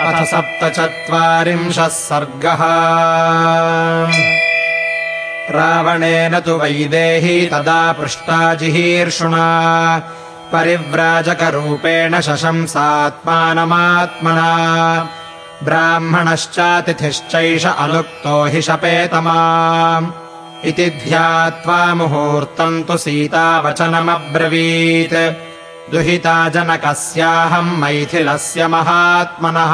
अथ सप्तचत्वारिंशः सर्गः। रावणेन तु वैदेही तदा पृष्टा जिहीर्षुणा। परिव्राजकरूपेण शशंसात्मानमात्मना। ब्राह्मणश्चातिथिश्चैष अलुक्तो हि शपेतमा। इति ध्यात्वा मुहूर्तम् तु सीतावचनमब्रवीत् दुहिता जनकस्याहम् मैथिलस्य महात्मनः।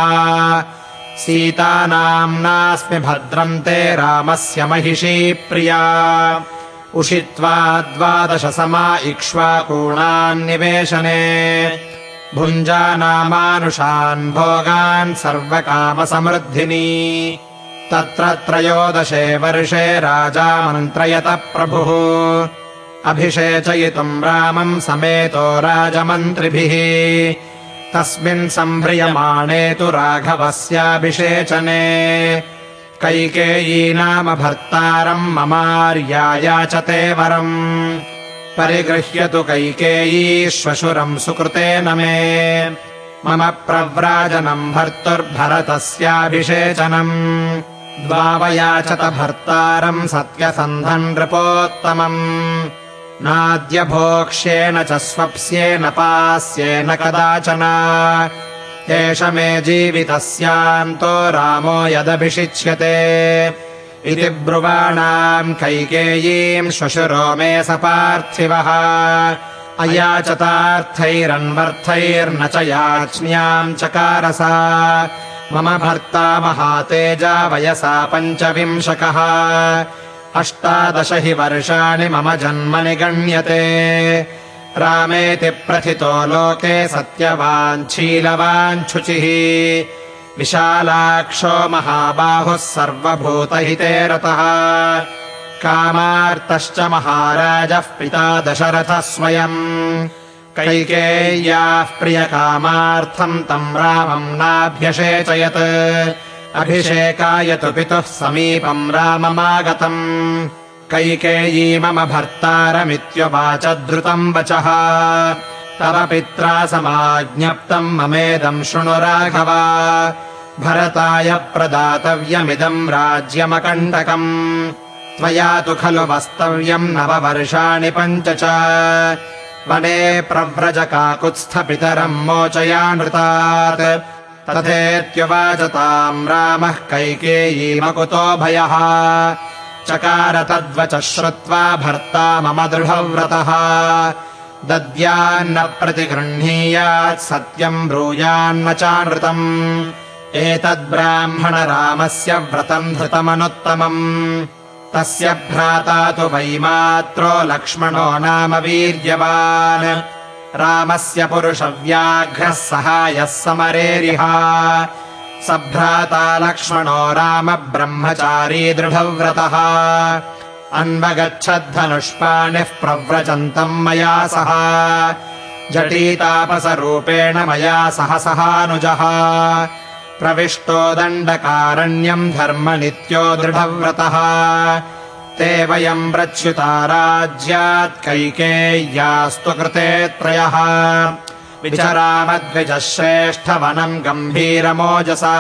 सीतानाम्नास्मि भद्रम् ते रामस्य महिषी प्रिया। उषित्वा द्वादशसमा इक्ष्वाकूणान्निवेशने भुञ्जानामानुषान् भोगान् सर्वकामसमृद्धिनी। तत्र त्रयोदशे वर्षे राजा मन्त्रयत प्रभुः अभिषेचयितुम् रामम् समेतो राजमन्त्रिभिः। तस्मिन् सम्भ्रियमाणे तु राघवस्याभिषेचने। कैकेयी नाम भर्तारम् ममार्यायाचते वरम्। परिगृह्यतु कैकेयी श्वशुरम् सुकृतेन मे। मम प्रव्राजनम् भर्तुर्भरतस्याभिषेचनम्। द्वावयाचत भर्तारम् सत्यसन्धन् नृपोत्तमम् नाद्य भोक्ष्येन च स्वप्स्येन पास्येन कदाचन। एष मे जीवितस्यान्तो रामो यदभिषिच्यते। इति ब्रुवाणाम् कैकेयीम् श्वशुरो मे स पार्थिवः। अयाचतार्थैरन्वर्थैर्न च याच्न्याम् चकारसा। मम भर्ता महातेजा वयसा पञ्चविंशकः अष्टादश हि वर्षाणि मम जन्मनि गण्यते। रामेति प्रथितो लोके सत्यवाञ्छीलवाञ्छुचिः विशालाक्षो महाबाहुः सर्वभूतहिते रतः। कामार्तश्च महाराजः पिता दशरथः स्वयम्। कैकेय्याः प्रियकामार्थम् तम् रामम् नाभ्यषेचयत् अभिषेकाय तु पितुः समीपम् राममागतम्। कैकेयी मम भर्तारमित्युवाच द्रुतम् वचः। तव पित्रा समाज्ञप्तम् ममेदम् शृणु राघव। भरताय प्रदातव्यमिदम् राज्यमकण्टकम्। त्वया तु खलु वस्तव्यम् नववर्षाणि पञ्च च। वने प्रव्रजकाकुत्स्थपितरम् मोचयानृतात् तथेत्युवाच ताम् रामः कैकेयीमकुतो भयः। चकार तद्वच श्रुत्वा भर्ता मम दृढव्रतः। दद्यान्न प्रतिगृह्णीयात् सत्यम् ब्रूयान्न चानृतम् एतद्ब्राह्मणरामस्य व्रतम् धृतमनुत्तमम्। तस्य भ्राता तु वैमात्रो लक्ष्मणो नाम वीर्यवान् रामस्य पुरुषव्याघ्रः सहायः समरेरिह। सभ्राता लक्ष्मणो राम ब्रह्मचारी दृढव्रतः। अन्वगच्छद्धनुष्पाणिः प्रव्रजन्तम् मया सह। जटीतापसरूपेण मया सह सहानुजः। प्रविष्टो दण्डकारण्यम् धर्मनित्यो दृढव्रतः ते वयम् प्रच्युता राज्यात् कैकेय्यास्तु कृते त्रयः। विचरामद्विजः श्रेष्ठवनम् गम्भीरमोजसा।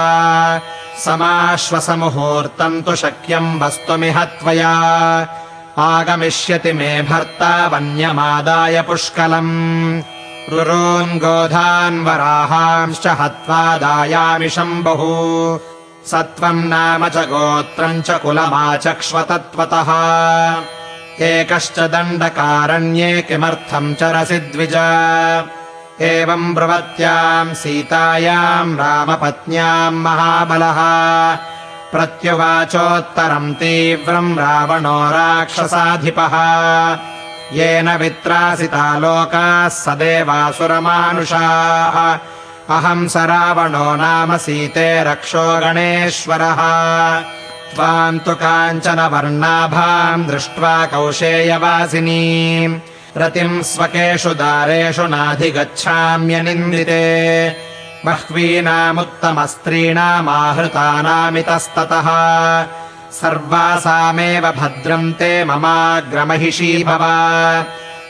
समाश्वसमुहूर्तम् तु शक्यम् वस्तुमिह त्वया। आगमिष्यति मे भर्ता वन्यमादाय पुष्कलम्। रुरोन् गोधान् वराहांश्च हत्वा दायामि शम्बुः सत्त्वम् नाम च गोत्रम् च कुलमाचक्ष्वतत्त्वतः एकश्च दण्डकारण्ये किमर्थम् चरसि द्विज एवम् ब्रुवत्याम् सीतायाम् रामपत्न्याम् महाबलः। प्रत्युवाचोत्तरम् तीव्रम् रावणो राक्षसाधिपः। येन वित्रासिता लोकाः स देवासुरमानुषाः अहम् स रावणो नाम सीते रक्षो गणेश्वरः। त्वाम् तु काञ्चन वर्णाभाम् दृष्ट्वा कौशेयवासिनी। रतिम् स्वकेषु दारेषु नाधिगच्छाम्यनिन्दिते बह्वीनामुत्तमस्त्रीणामाहृतानामितस्ततः। सर्वासामेव भद्रम् ते ममाग्रमहिषी भव।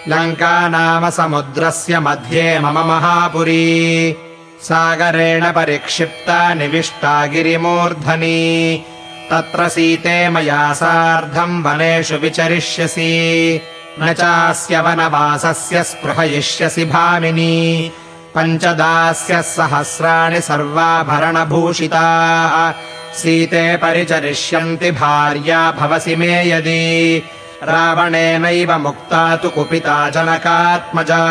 लङ्का नाम समुद्रस्य मध्ये मम महापुरी सागरेण परिक्षिप्ता निविष्टा गिरिमूर्धनी। तत्र सीते मया सार्धम् वनेषु विचरिष्यसि। न चास्य वनवासस्य स्पृहयिष्यसि भामिनी। पञ्चदास्य सहस्राणि सर्वाभरणभूषिताः। सीते परिचरिष्यन्ति भार्या भवसि मे यदि। रावणेनैव मुक्ता तु कुपिता जनकात्मजा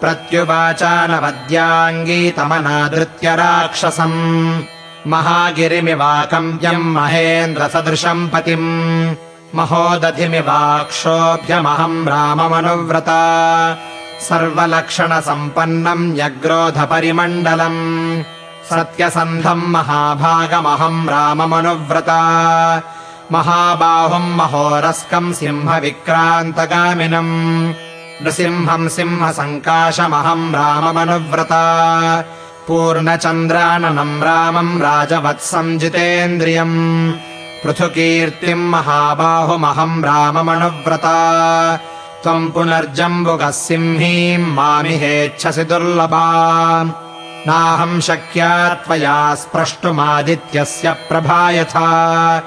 प्रत्युवाचानवद्याङ्गी तमनादृत्य राक्षसम् महागिरिमिवाकम्प्यम् महेन्द्रसदृशम् पतिम्। महोदधिमिवाक्षोभ्यमहम् राममनुव्रता। सर्वलक्षणसम्पन्नम् न्यग्रोधपरिमण्डलम् सत्यसन्धम् महाभागमहम् राममनुव्रता। महाबाहुम् महोरस्कम् सिंहविक्रान्तगामिनम् नृसिंहम् सिंहसङ्काशमहम् राममनुव्रता। पूर्णचन्द्राननम् रामम् राजवत्सम् जितेन्द्रियम् पृथुकीर्तिम् महाबाहुमहम् राममनुव्रता। त्वम् पुनर्जम्बुकः सिंहीम् मामिहेच्छसि दुर्लभा। नाहम् शक्या त्वया स्प्रष्टुमादित्यस्य प्रभा यथा।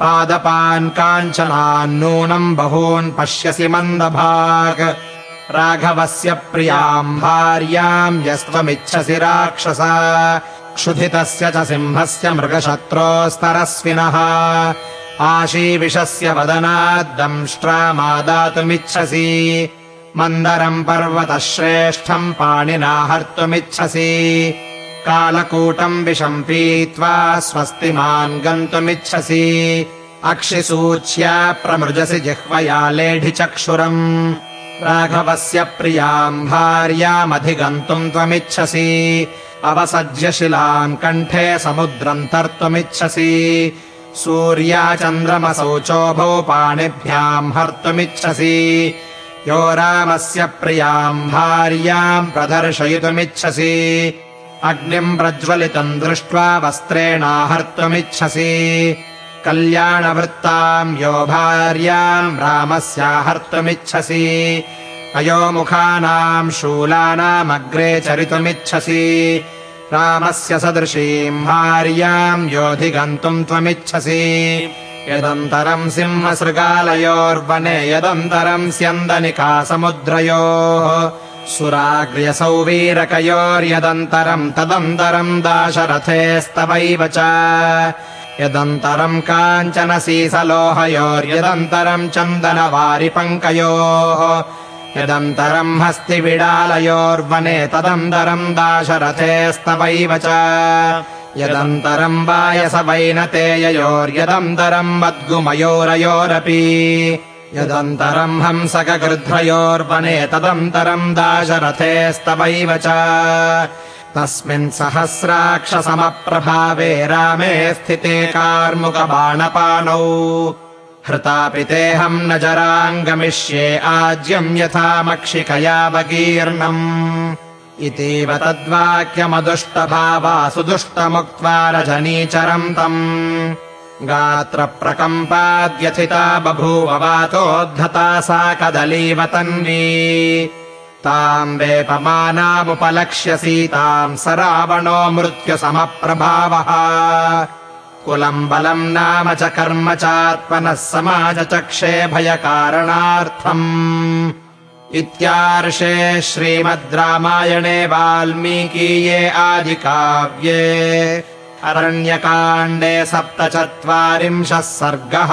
पादपान् काञ्चनान्नूनम् बहून् पश्यसि मन्दभाग् राघवस्य प्रियाम् भार्याम् यस्त्वमिच्छसि राक्षस। क्षुधितस्य च सिंहस्य मृगशत्रोस्तरस्विनः। आशीविषस्य वदनाद्दंष्ट्रामादातुमिच्छसि मन्दरम् पर्वतः श्रेष्ठम् पाणिना हर्तुमिच्छसि कालकूटम् विषम् पीत्वा स्वस्तिमान् गन्तुमिच्छसि। अक्षिसूच्या प्रमृजसि जिह्वया लेढिचक्षुरम् राघवस्य प्रियाम् भार्यामधिगन्तुम् त्वमिच्छसि। अवसज्य शिलाम् कण्ठे समुद्रम् तर्तुमिच्छसि। सूर्याचन्द्रमसौ चोभौ पाणिभ्याम् हर्तुमिच्छसि। यो रामस्य प्रियाम् भार्याम् प्रदर्शयितुमिच्छसि। अग्निम् प्रज्वलितम् दृष्ट्वा वस्त्रेणाहर्तुमिच्छसि कल्याणवृत्ताम् यो भार्याम् रामस्याहर्तुमिच्छसि। अयोमुखानाम् शूलानामग्रे चरितुमिच्छसि। रामस्य सदृशीम् भार्याम् योऽधिगन्तुम् त्वमिच्छसि। यदन्तरम् सिंहसृगालयोर्वने यदन्तरम् स्यन्दनिकासमुद्रयोः। सुराग्र्यसौ वीरकयोर्यदन्तरम् तदन्तरम् दाशरथेस्तवैव च यदन्तरम् काञ्चन सीसलोहयोर्यदन्तरम् चन्दनवारिपङ्कयोः यदन्तरम् हस्तिविडालयोर्वने तदन्तरम् दाशरथेस्तवैव च यदन्तरम् वायसवैनतेययोर्यदन्तरम् मद्गुमयोरयोरपि यदन्तरम् हंसकगृध्रयोर्वने तदन्तरम् दाशरथेस्तवैव च तस्मिन् सहस्राक्षसमप्रभावे रामे स्थिते कार्मुकबाणपाणौ। हृतापि तेऽहम् न जराङ्गमिष्ये आज्यम् यथामक्षिकयावकीर्णम् इतीव तद्वाक्यमदुष्टभावा सुदुष्टमुक्त्वा रजनीचरम् तम्। गात्रप्रकम्पाद्यथिता बभूव वातोद्धता सा कदलीव तन्वी ताम् वेपमानामुपलक्ष्य सीताम् स रावणो मृत्युसमप्रभावः। कुलम् बलम् नाम च कर्म चात्मनः समाजचक्षे भयकारणार्थम्। इत्यार्षे श्रीमद् रामायणे वाल्मीकीये आदिकाव्ये। अरण्यकाण्डे सप्तचत्वारिंशः सर्गः